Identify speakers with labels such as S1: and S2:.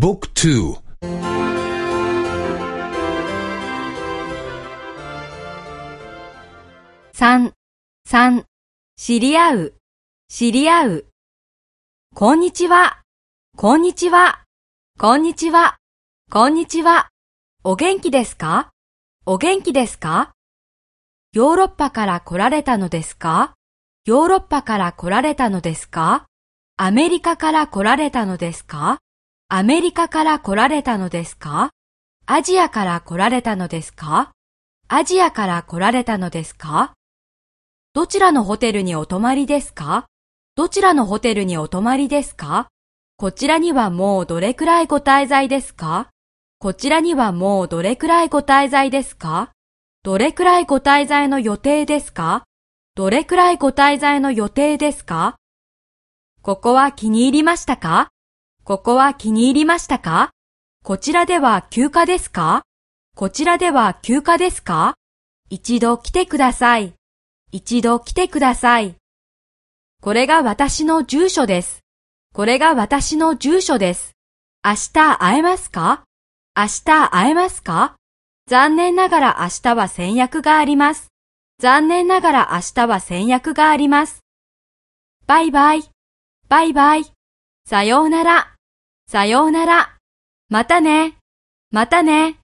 S1: บุ๊กทู
S2: 三、三、知り合う、知り合う。こんにちは、こんにちは、こんにちは、こんにちは。お元気ですかお元気ですかヨーロッパから来られたのですかヨーロッパから来られたのですかアメリカから来られたのですか アメリカから来られたのですか？アジアから来られたのですか？アジアから来られたのですか？どちらのホテルにお泊まりですか？どちらのホテルにお泊まりですか？こちらにはもうどれくらいご滞在ですか？こちらにはもうどれくらいご滞在ですか？どれくらいご滞在の予定ですか？どれくらいご滞在の予定ですか？ここは気に入りましたか？ここは気に入りましたか？こちらでは休暇ですか？こちらでは休暇ですか？一度来てください。一度来てください。これが私の住所です。これが私の住所です。明日会えますか？明日会えますか？残念ながら明日は先約があります。残念ながら明日は先約があります。バイバイ。バイバイ。さようなら。さようなら。またね。またね。